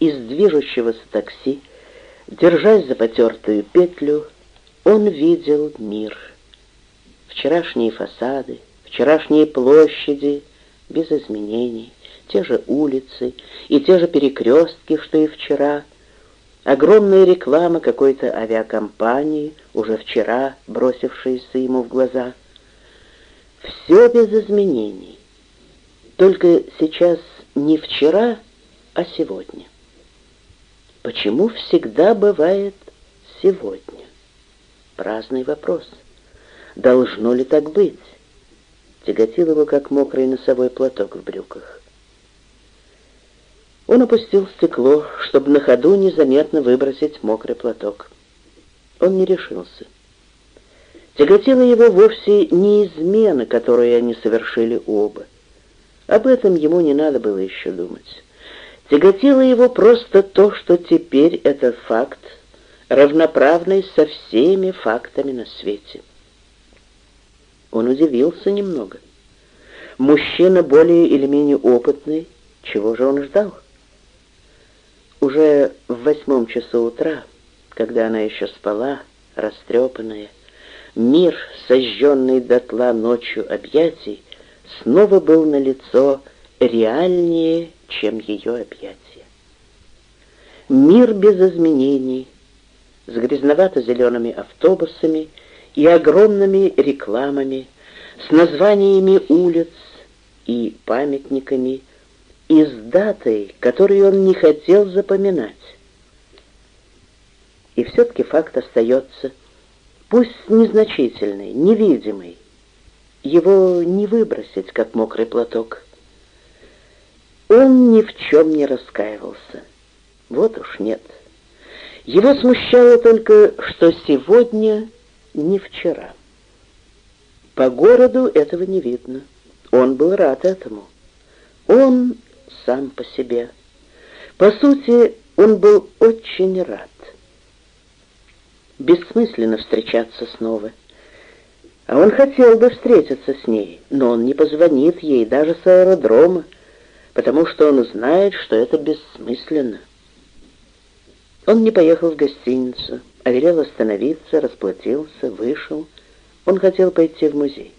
из движущегося такси, держась за потертую петлю, он видел мир. Вчерашние фасады, вчерашние площади, без изменений, те же улицы и те же перекрестки, что и вчера, огромная реклама какой-то авиакомпании, уже вчера бросившаяся ему в глаза. Все без изменений. Только сейчас не вчера, а сегодня. Почему всегда бывает сегодня? Праздный вопрос. Должно ли так быть? Тяготил его, как мокрый носовой платок в брюках. Он опустил стекло, чтобы на ходу незаметно выбросить мокрый платок. Он не решился. Тяготила его вовсе не измена, которую они совершили оба. Об этом ему не надо было еще думать. Тяготило его просто то, что теперь этот факт, равноправный со всеми фактами на свете. Он удивился немного. Мужчина более или менее опытный, чего же он ждал? Уже в восьмом часу утра, когда она еще спала, растрепанная, мир, сожженный дотла ночью объятий, снова был на лицо реальнее, чем ее объятия. Мир без изменений, с грязновато-зелеными автобусами и огромными рекламами, с названиями улиц и памятниками, и с датой, которую он не хотел запоминать. И все-таки факт остается, пусть незначительный, невидимый, его не выбросить, как мокрый платок. Он ни в чем не раскаивался. Вот уж нет. Его смущало только, что сегодня не вчера. По городу этого не видно. Он был рад этому. Он сам по себе. По сути, он был очень рад. Бессмысленно встречаться снова. А он хотел бы встретиться с ней, но он не позвонит ей даже с аэродрома, потому что он знает, что это бессмысленно. Он не поехал в гостиницу, а велел остановиться, расплатился, вышел. Он хотел пойти в музей,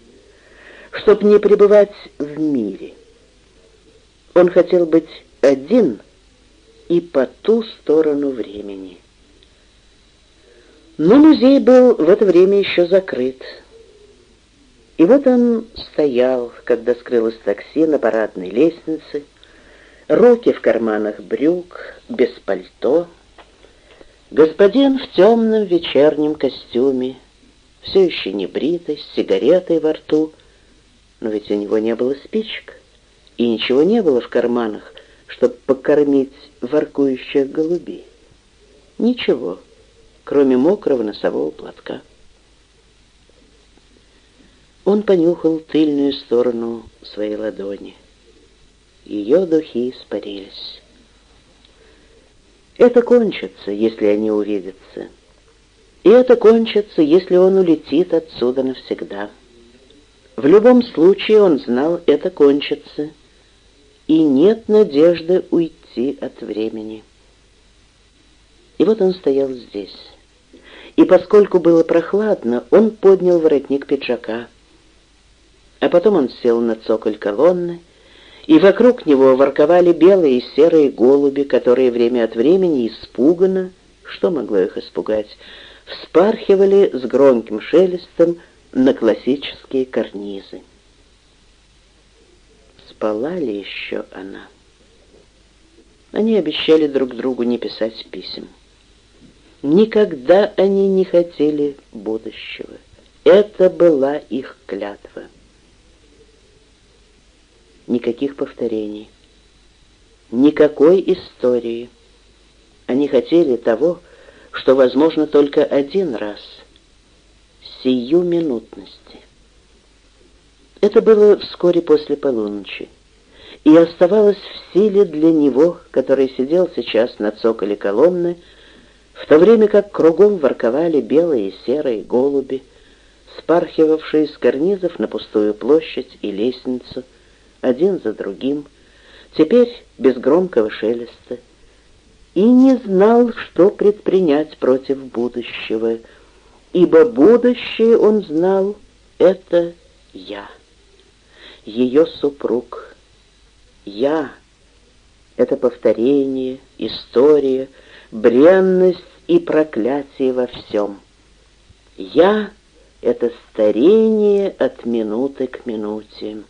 чтобы не пребывать в мире. Он хотел быть один и по ту сторону времени. Но музей был в это время еще закрыт. И вот он стоял, когда скрылось такси на парадной лестнице, руки в карманах брюк, без пальто. Господин в темном вечернем костюме, все еще не бритый, с сигаретой во рту, но ведь у него не было спичек и ничего не было в карманах, чтобы покормить воркующих голубей. Ничего, кроме мокрого носового платка. Он понюхал тыльную сторону своей ладони. Ее духи испарились. Это кончится, если они увидятся. И это кончится, если он улетит отсюда навсегда. В любом случае он знал, это кончится — и нет надежды уйти от времени. И вот он стоял здесь. И поскольку было прохладно, он поднял воротник пиджака. А потом он сел на цоколь колонны, и вокруг него ворковали белые и серые голуби, которые время от времени испуганно, что могло их испугать, вспархивали с громким шелестом на классические карнизы спала ли еще она. Они обещали друг другу не писать писем. Никогда они не хотели будущего. Это была их клятва. Никаких повторений. Никакой истории. Они хотели того, что возможно только один раз. Сиюминутности. Это было вскоре после полуночи и оставалось в силе для него, который сидел сейчас на цоколе колонны, в то время как кругом ворковали белые и серые голуби, спархивавшие с карнизов на пустую площадь и лестницу, один за другим, теперь без громкого шелеста, и не знал, что предпринять против будущего, ибо будущее, он знал, это я, ее супруг. Я — это повторение, история, бренность и проклятие во всем. Я — это старение от минуты к минуте.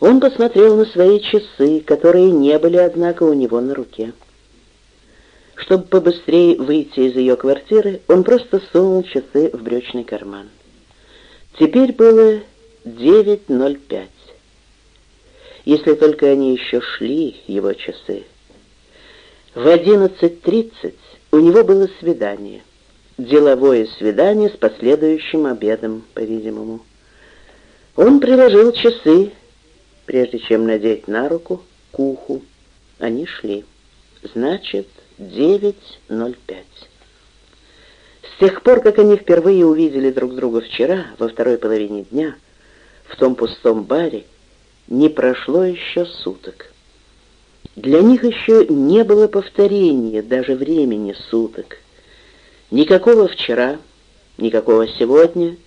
Он посмотрел на свои часы, которые не были, однако, у него на руке. Чтобы побыстрее выйти из ее квартиры, он просто сунул часы в брючный карман. Теперь было 9.05. Если только они еще шли, его часы. В 11.30 у него было свидание. Деловое свидание с последующим обедом, по-видимому. Он приложил часы прежде чем надеть на руку, к уху. Они шли. Значит, 9.05. С тех пор, как они впервые увидели друг друга вчера, во второй половине дня, в том пустом баре, не прошло еще суток. Для них еще не было повторения даже времени суток. Никакого вчера, никакого сегодня,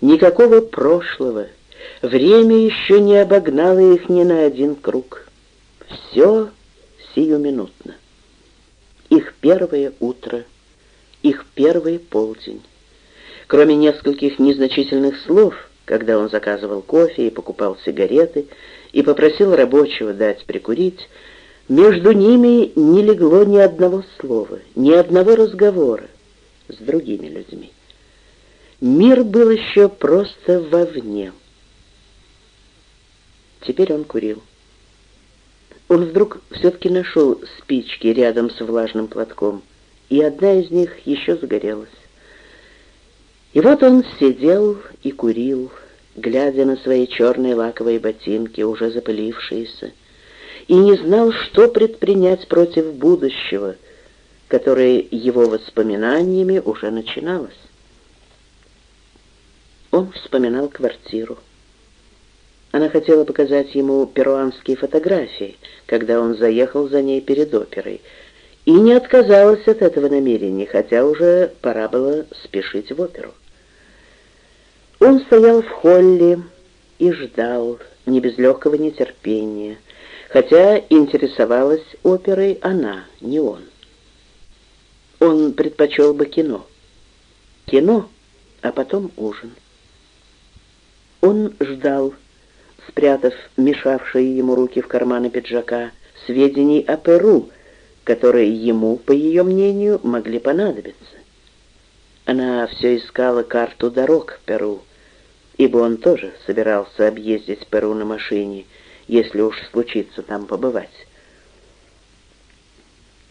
никакого прошлого — Время еще не обогнало их ни на один круг. Все сиюминутно. Их первое утро, их первый полдень. Кроме нескольких незначительных слов, когда он заказывал кофе и покупал сигареты, и попросил рабочего дать прикурить, между ними не легло ни одного слова, ни одного разговора с другими людьми. Мир был еще просто вовне. Теперь он курил. Он вдруг все-таки нашел спички рядом с влажным платком, и одна из них еще загорелась. И вот он сидел и курил, глядя на свои черные лаковые ботинки, уже запылившиеся, и не знал, что предпринять против будущего, которое его воспоминаниями уже начиналось. Он вспоминал квартиру. Она хотела показать ему перуанские фотографии, когда он заехал за ней перед оперой, и не отказалась от этого намерения, хотя уже пора было спешить в оперу. Он стоял в холле и ждал, не без легкого нетерпения, хотя интересовалась оперой она, не он. Он предпочел бы кино. Кино, а потом ужин. Он ждал, спрятав мешавшие ему руки в карманы пиджака, сведений о Перу, которые ему, по ее мнению, могли понадобиться. Она все искала карту дорог к Перу, ибо он тоже собирался объездить Перу на машине, если уж случится там побывать.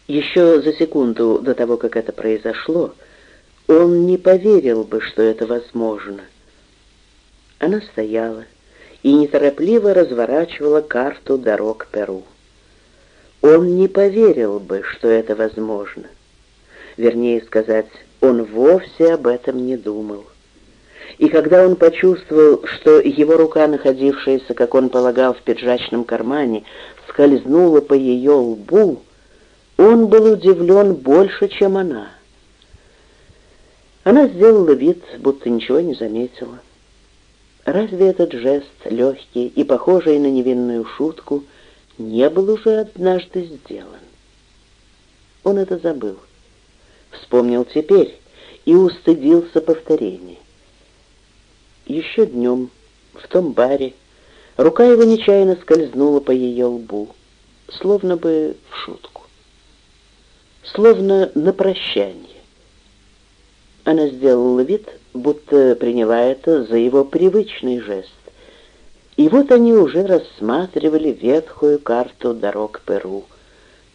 Еще за секунду до того, как это произошло, он не поверил бы, что это возможно. Она стояла, и неторопливо разворачивала карту дорог Перу. Он не поверил бы, что это возможно. Вернее сказать, он вовсе об этом не думал. И когда он почувствовал, что его рука, находившаяся, как он полагал, в пиджачном кармане, скользнула по ее лбу, он был удивлен больше, чем она. Она сделала вид, будто ничего не заметила. Разве этот жест, легкий и похожий на невинную шутку, не был уже однажды сделан? Он это забыл. Вспомнил теперь и устыдился повторения. Еще днем, в том баре, рука его нечаянно скользнула по ее лбу, словно бы в шутку, словно на прощание. Она сделала вид, будто приняла это за его привычный жест. И вот они уже рассматривали ветхую карту дорог Перу,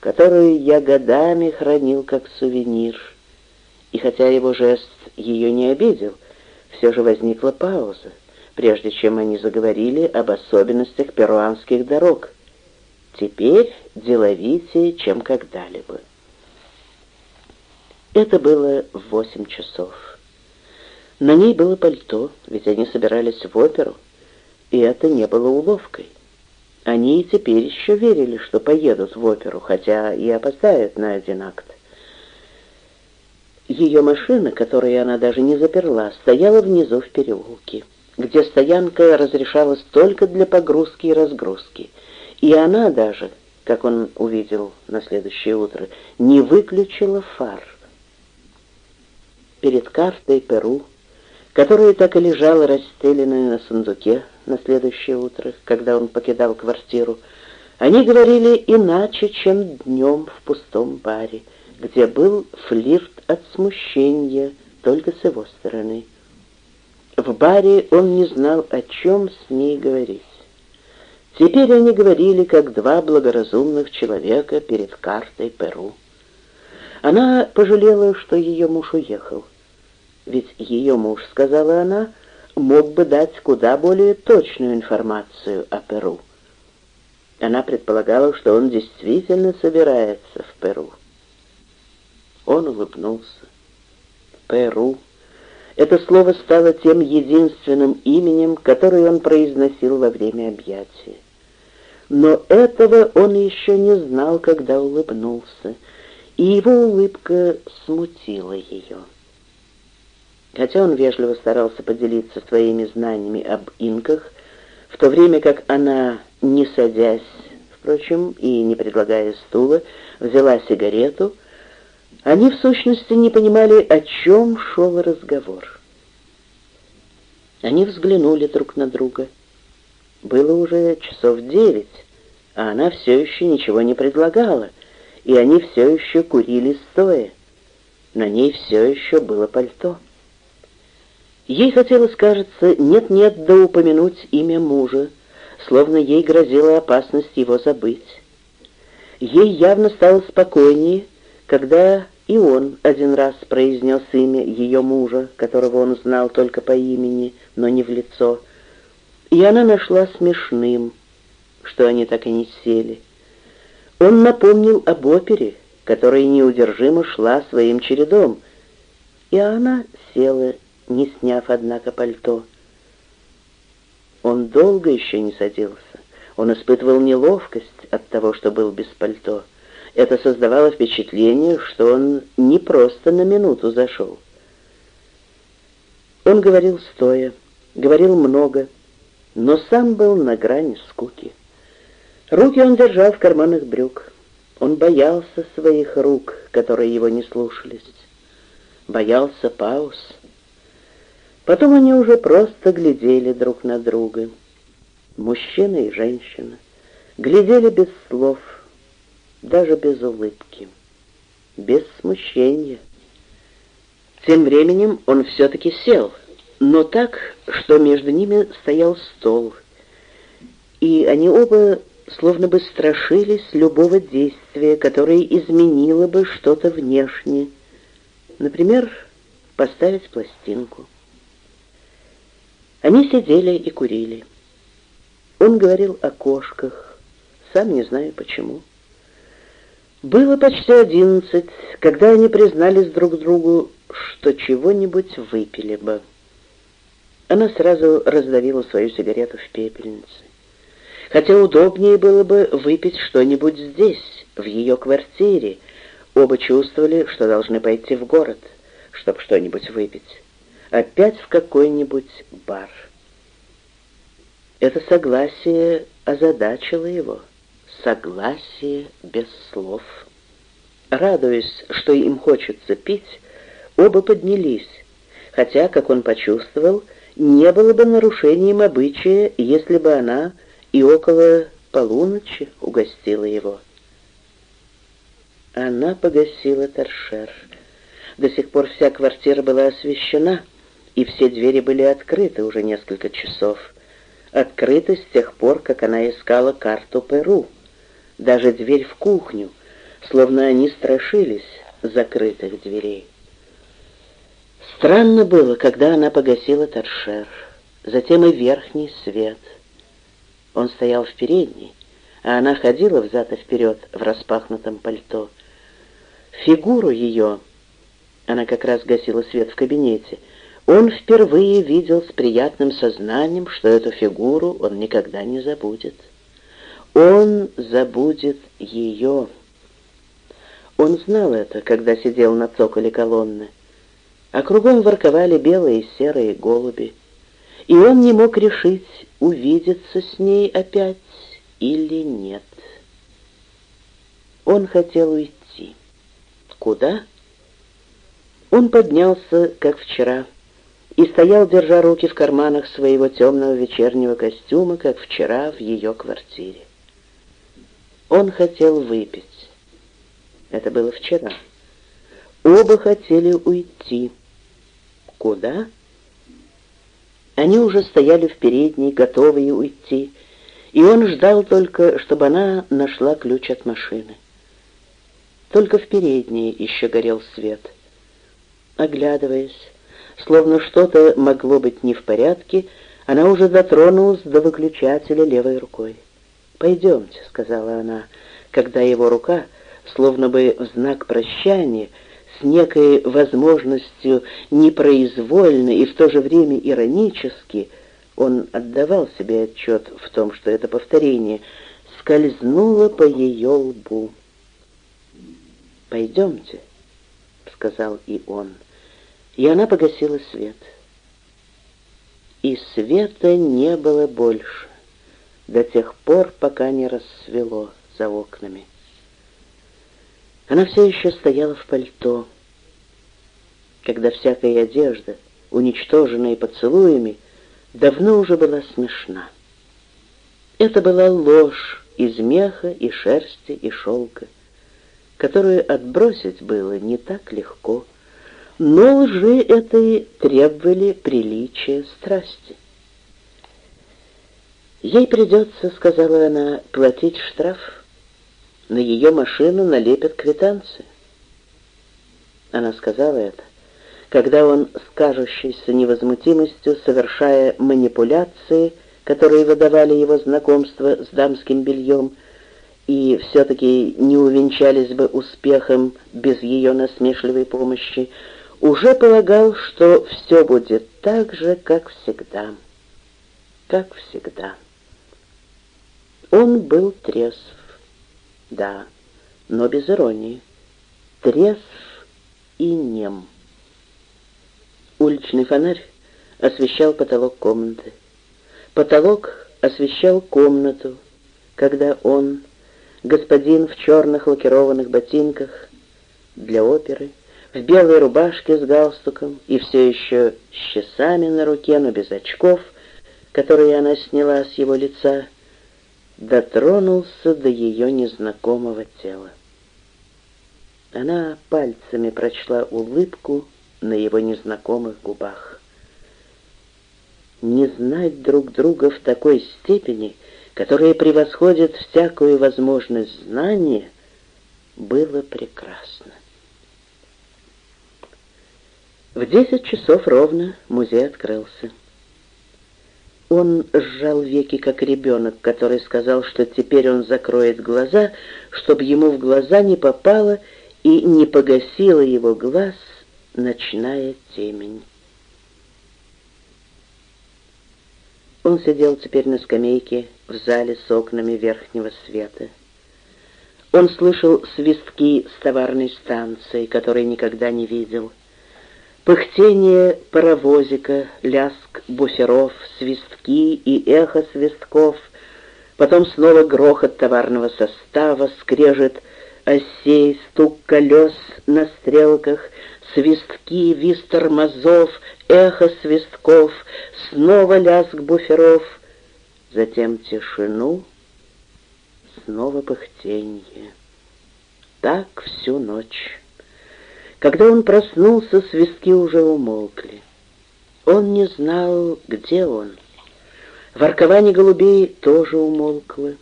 которую я годами хранил как сувенир. И хотя его жест ее не обидел, все же возникла пауза, прежде чем они заговорили об особенностях перуанских дорог. Теперь деловитее, чем когда-либо. Это было в восемь часов. На ней было пальто, ведь они собирались в оперу, и это не было уловкой. Они и теперь еще верили, что поедут в оперу, хотя и опоздают на один акт. Ее машина, которую она даже не заперла, стояла внизу в переулке, где стоянка разрешалась только для погрузки и разгрузки. И она даже, как он увидел на следующее утро, не выключила фар. Перед картой Перу, которая так и лежала расстеленная на сундуке на следующее утро, когда он покидал квартиру, они говорили иначе, чем днем в пустом баре, где был флирт от смущения только с его стороны. В баре он не знал, о чем с ней говорить. Теперь они говорили, как два благоразумных человека перед картой Перу. Она пожалела, что ее муж уехал. Ведь ее муж, сказала она, мог бы дать куда более точную информацию о Перу. Она предполагала, что он действительно собирается в Перу. Он улыбнулся. Перу. Это слово стало тем единственным именем, которое он произносил во время объятия. Но этого он еще не знал, когда улыбнулся, и его улыбка смутила ее. Хотя он вежливо старался поделиться своими знаниями об инках, в то время как она, не садясь, впрочем, и не предлагая стула, взяла сигарету, они в сущности не понимали, о чем шел разговор. Они взглянули друг на друга. Было уже часов девять, а она все еще ничего не предлагала, и они все еще курили стоя. На ней все еще было пальто. Ей хотелось, кажется, нет-нет да упомянуть имя мужа, словно ей грозила опасность его забыть. Ей явно стало спокойнее, когда и он один раз произнес имя ее мужа, которого он знал только по имени, но не в лицо, и она нашла смешным, что они так и не сели. Он напомнил об опере, которая неудержимо шла своим чередом, и она села, не сняв, однако, пальто. Он долго еще не садился. Он испытывал неловкость от того, что был без пальто. Это создавало впечатление, что он не просто на минуту зашел. Он говорил стоя, говорил много, но сам был на грани скуки. Руки он держал в карманах брюк. Он боялся своих рук, которые его не слушались. Боялся пауз. Потом они уже просто глядели друг на друга. Мужчина и женщина. Глядели без слов — даже без улыбки, без смущения. Тем временем он все-таки сел, но так, что между ними стоял стол, и они оба словно бы страшились любого действия, которое изменило бы что-то внешне, например, поставить пластинку. Они сидели и курили. Он говорил о кошках, сам не знаю почему. Было почти одиннадцать, когда они признались друг другу, что чего-нибудь выпили бы. Она сразу раздавила свою сигарету в пепельнице. Хотя удобнее было бы выпить что-нибудь здесь, в ее квартире. Оба чувствовали, что должны пойти в город, чтобы что-нибудь выпить. Опять в какой-нибудь бар. Это согласие озадачило его согласие без слов. Радуясь, что им хочется пить, оба поднялись, хотя, как он почувствовал, не было бы нарушением обычая, если бы она и около полуночи угостила его. Она погасила торшер. До сих пор вся квартира была освещена, и все двери были открыты уже несколько часов. Открыты с тех пор, как она искала карту Перу даже дверь в кухню, словно они страшились закрытых дверей. Странно было, когда она погасила торшер, затем и верхний свет. Он стоял в передней, а она ходила взад и вперед в распахнутом пальто. Фигуру ее, она как раз гасила свет в кабинете, он впервые видел с приятным сознанием, что эту фигуру он никогда не забудет. Он забудет ее. Он знал это, когда сидел на цоколе колонны. А кругом ворковали белые и серые голуби. И он не мог решить, увидеться с ней опять или нет. Он хотел уйти. Куда? Он поднялся, как вчера, и стоял, держа руки в карманах своего темного вечернего костюма, как вчера в ее квартире. Он хотел выпить. Это было вчера. Оба хотели уйти. Куда? Они уже стояли в передней, готовые уйти, и он ждал только, чтобы она нашла ключ от машины. Только в передней еще горел свет. Оглядываясь, словно что-то могло быть не в порядке, она уже дотронулась до выключателя левой рукой. «Пойдемте», — сказала она, когда его рука, словно бы в знак прощания, с некой возможностью непроизвольно и в то же время иронически, он отдавал себе отчет в том, что это повторение, скользнуло по ее лбу. «Пойдемте», — сказал и он, и она погасила свет. И света не было больше до тех пор, пока не рассвело за окнами. Она все еще стояла в пальто, когда всякая одежда, уничтоженная поцелуями, давно уже была смешна. Это была ложь из меха и шерсти и шелка, которую отбросить было не так легко, но лжи этой требовали приличия страсти. «Ей придется, — сказала она, — платить штраф. На ее машину налепят квитанции». Она сказала это, когда он с кажущейся невозмутимостью, совершая манипуляции, которые выдавали его знакомство с дамским бельем, и все-таки не увенчались бы успехом без ее насмешливой помощи, уже полагал, что все будет так же, как всегда. Как всегда. Он был трезв, да, но без иронии. Трезв и нем. Уличный фонарь освещал потолок комнаты. Потолок освещал комнату, когда он, господин в черных лакированных ботинках для оперы, в белой рубашке с галстуком и все еще с часами на руке, но без очков, которые она сняла с его лица, дотронулся до ее незнакомого тела. Она пальцами прочла улыбку на его незнакомых губах. Не знать друг друга в такой степени, которая превосходит всякую возможность знания, было прекрасно. В десять часов ровно музей открылся. Он сжал веки, как ребенок, который сказал, что теперь он закроет глаза, чтобы ему в глаза не попала и не погасила его глаз ночная темень. Он сидел теперь на скамейке в зале с окнами верхнего света. Он слышал свистки с товарной станции, которые никогда не видел — Пыхтение паровозика, ляск буферов, свистки и эхо свистков, потом снова грохот товарного состава, скрежет осей, стук колес на стрелках, свистки, виз тормозов, эхо свистков, снова лязг буферов, затем тишину, снова пыхтенье. Так всю ночь. Когда он проснулся, свистки уже умолкли. Он не знал, где он. Воркование голубей тоже умолкло.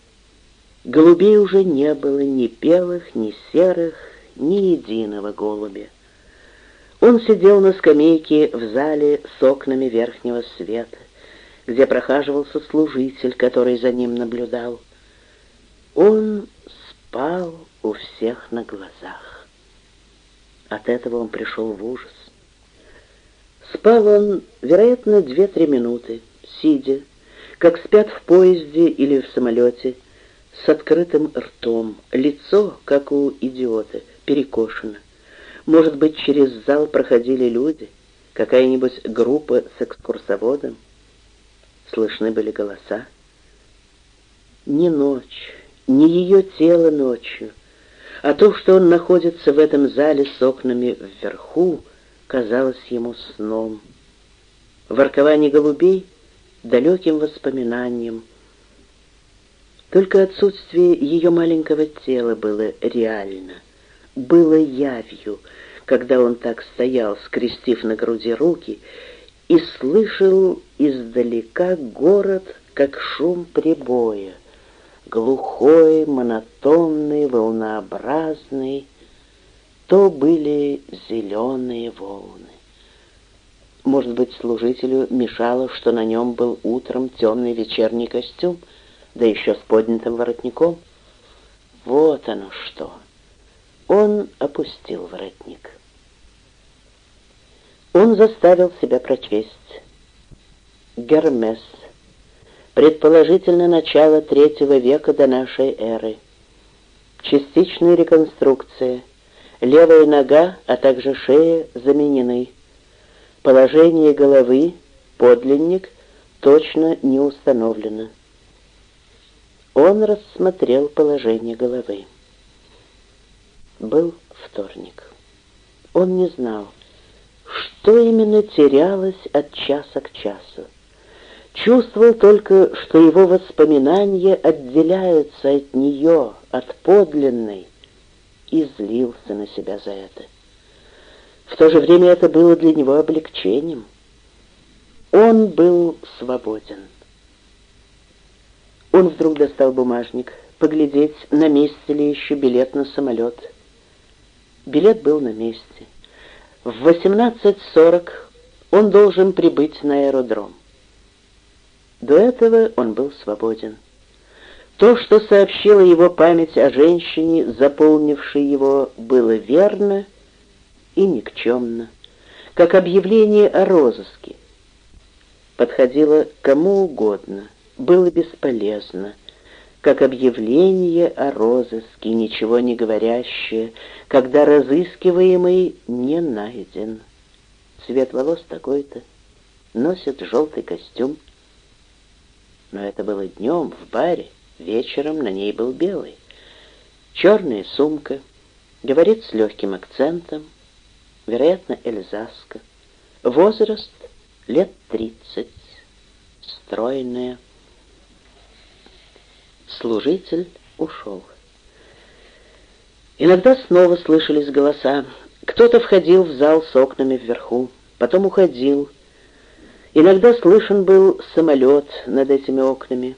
Голубей уже не было, ни белых, ни серых, ни единого голубя. Он сидел на скамейке в зале с окнами верхнего света, где прохаживался служитель, который за ним наблюдал. Он спал у всех на глазах. От этого он пришел в ужас. Спал он, вероятно, две-три минуты, сидя, как спят в поезде или в самолете, с открытым ртом, лицо, как у идиота, перекошено. Может быть, через зал проходили люди, какая-нибудь группа с экскурсоводом. Слышны были голоса. Не ночь, не ее тело ночью, а то, что он находится в этом зале с окнами вверху, казалось ему сном. Воркование голубей — далеким воспоминанием. Только отсутствие ее маленького тела было реально, было явью, когда он так стоял, скрестив на груди руки, и слышал издалека город, как шум прибоя глухой, монотонный, волнообразный, то были зеленые волны. Может быть, служителю мешало, что на нем был утром темный вечерний костюм, да еще с поднятым воротником. Вот оно что. Он опустил воротник. Он заставил себя прочесть. Гермес предположительно начало третьего века до нашей эры. Частичная реконструкция. Левая нога, а также шея заменены. Положение головы, подлинник, точно не установлено. Он рассмотрел положение головы. Был вторник. Он не знал, что именно терялось от часа к часу. Чувствовал только, что его воспоминания отделяются от нее, от подлинной, и злился на себя за это. В то же время это было для него облегчением. Он был свободен. Он вдруг достал бумажник, поглядеть, на месте ли еще билет на самолет. Билет был на месте. В 18.40 он должен прибыть на аэродром. До этого он был свободен. То, что сообщила его память о женщине, заполнившей его, было верно и никчемно, как объявление о розыске. Подходило кому угодно, было бесполезно, как объявление о розыске, ничего не говорящее, когда разыскиваемый не найден. Цвет волос такой-то, носит желтый костюм, но это было днем в баре, вечером на ней был белый. Черная сумка, говорит с легким акцентом, вероятно, эльзаска. Возраст лет тридцать, стройная. Служитель ушел. Иногда снова слышались голоса. Кто-то входил в зал с окнами вверху, потом уходил, Иногда слышен был самолет над этими окнами.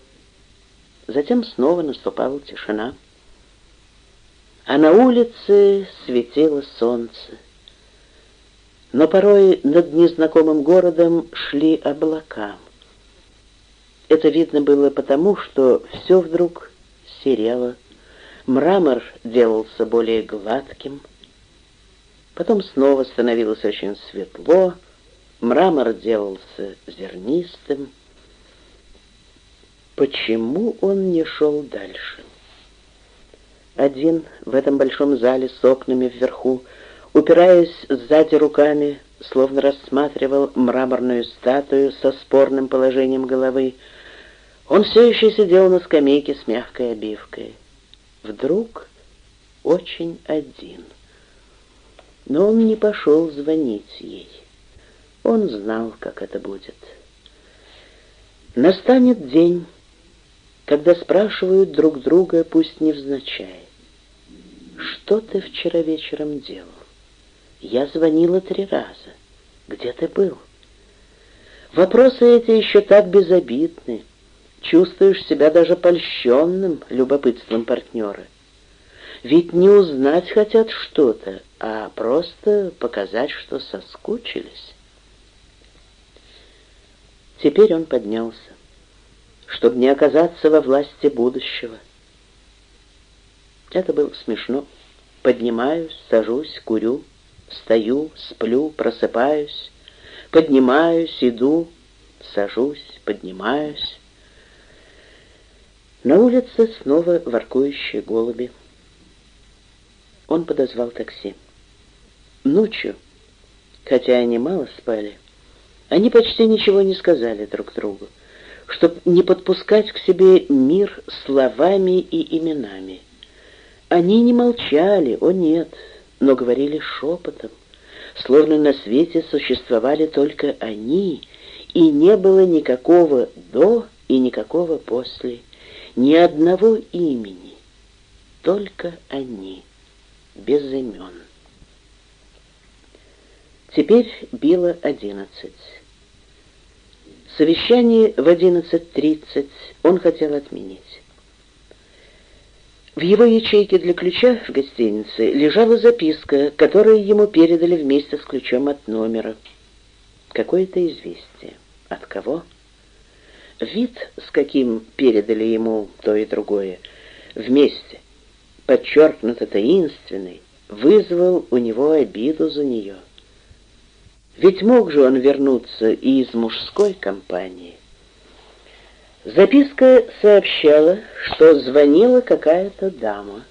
Затем снова наступала тишина. А на улице светило солнце. Но порой над незнакомым городом шли облака. Это видно было потому, что все вдруг серело. Мрамор делался более гладким. Потом снова становилось очень светло, Мрамор делался зернистым. Почему он не шел дальше? Один в этом большом зале с окнами вверху, упираясь сзади руками, словно рассматривал мраморную статую со спорным положением головы, он все еще сидел на скамейке с мягкой обивкой. Вдруг очень один. Но он не пошел звонить ей. Он знал, как это будет. Настанет день, когда спрашивают друг друга, пусть невзначай, «Что ты вчера вечером делал? Я звонила три раза. Где ты был?» Вопросы эти еще так безобидны. Чувствуешь себя даже польщенным любопытством партнера. Ведь не узнать хотят что-то, а просто показать, что соскучились. Теперь он поднялся, чтобы не оказаться во власти будущего. Это было смешно. Поднимаюсь, сажусь, курю, встаю, сплю, просыпаюсь, поднимаюсь, иду, сажусь, поднимаюсь. На улице снова воркующие голуби. Он подозвал такси. Ночью, хотя они мало спали, они почти ничего не сказали друг другу, чтобы не подпускать к себе мир словами и именами. Они не молчали, о нет, но говорили шепотом, словно на свете существовали только они, и не было никакого «до» и никакого «после», ни одного имени, только они, без имен. Теперь било одиннадцать. Совещание в одиннадцать тридцать он хотел отменить. В его ячейке для ключа в гостинице лежала записка, которую ему передали вместе с ключом от номера. Какое-то известие. От кого? Вид, с каким передали ему то и другое, вместе, подчеркнуто таинственный, вызвал у него обиду за нее. Ведь мог же он вернуться и из мужской компании. Записка сообщала, что звонила какая-то дама,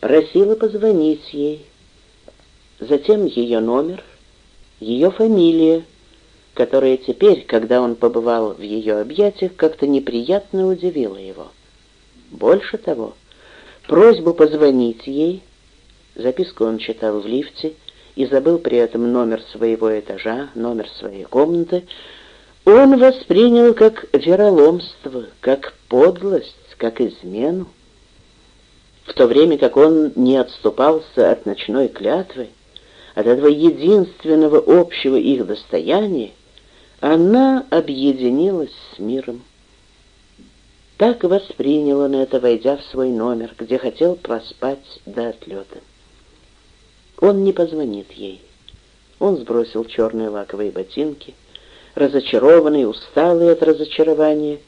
просила позвонить ей. Затем ее номер, ее фамилия, которая теперь, когда он побывал в ее объятиях, как-то неприятно удивила его. Больше того, просьбу позвонить ей, записку он читал в лифте, и забыл при этом номер своего этажа, номер своей комнаты, он воспринял как вероломство, как подлость, как измену. В то время как он не отступался от ночной клятвы, от этого единственного общего их достояния, она объединилась с миром. Так воспринял он это, войдя в свой номер, где хотел проспать до отлета. Он не позвонит ей. Он сбросил черные лаковые ботинки, разочарованный, усталый от разочарования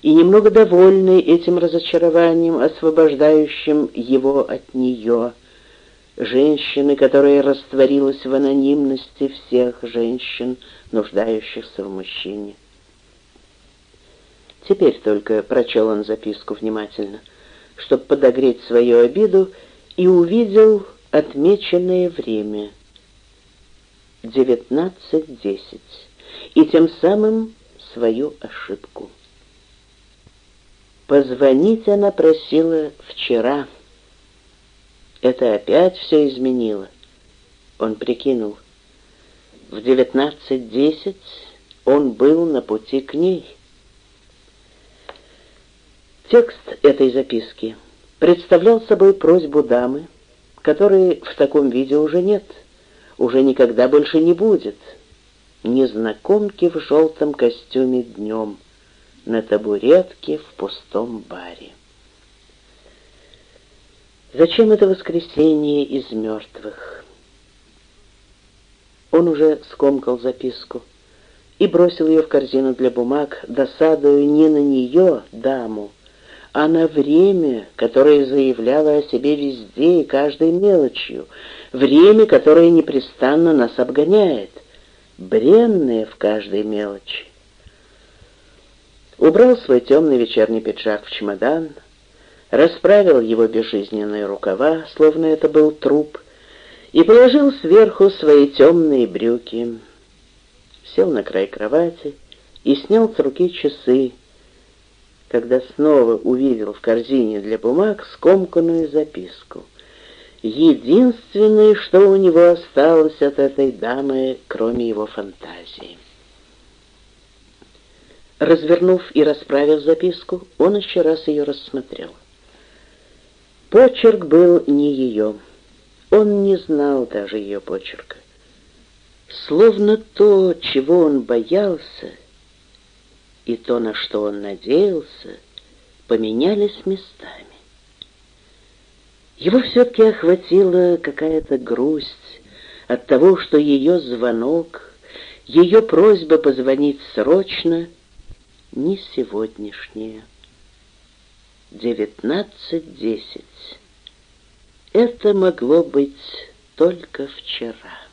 и немного довольный этим разочарованием, освобождающим его от нее, женщины, которая растворилась в анонимности всех женщин, нуждающихся в мужчине. Теперь только прочел он записку внимательно, чтобы подогреть свою обиду, и увидел отмеченное время — 19.10, и тем самым свою ошибку. Позвонить она просила вчера. Это опять все изменило. Он прикинул. В 19.10 он был на пути к ней. Текст этой записки представлял собой просьбу дамы, которой в таком виде уже нет, уже никогда больше не будет. Незнакомки в желтом костюме днем, на табуретке в пустом баре. Зачем это воскресенье из мертвых? Он уже скомкал записку и бросил ее в корзину для бумаг, досадуя не на нее, даму, а на время, которое заявляло о себе везде и каждой мелочью, время, которое непрестанно нас обгоняет, бренное в каждой мелочи. Убрал свой темный вечерний пиджак в чемодан, расправил его безжизненные рукава, словно это был труп, и положил сверху свои темные брюки. Сел на край кровати и снял с руки часы, когда снова увидел в корзине для бумаг скомканную записку. Единственное, что у него осталось от этой дамы, кроме его фантазии. Развернув и расправив записку, он еще раз ее рассмотрел. Почерк был не ее. Он не знал даже ее почерка. Словно то, чего он боялся, и то, на что он надеялся, поменялись местами. Его все-таки охватила какая-то грусть от того, что ее звонок, ее просьба позвонить срочно не сегодняшняя. Девятнадцать десять. Это могло быть только вчера.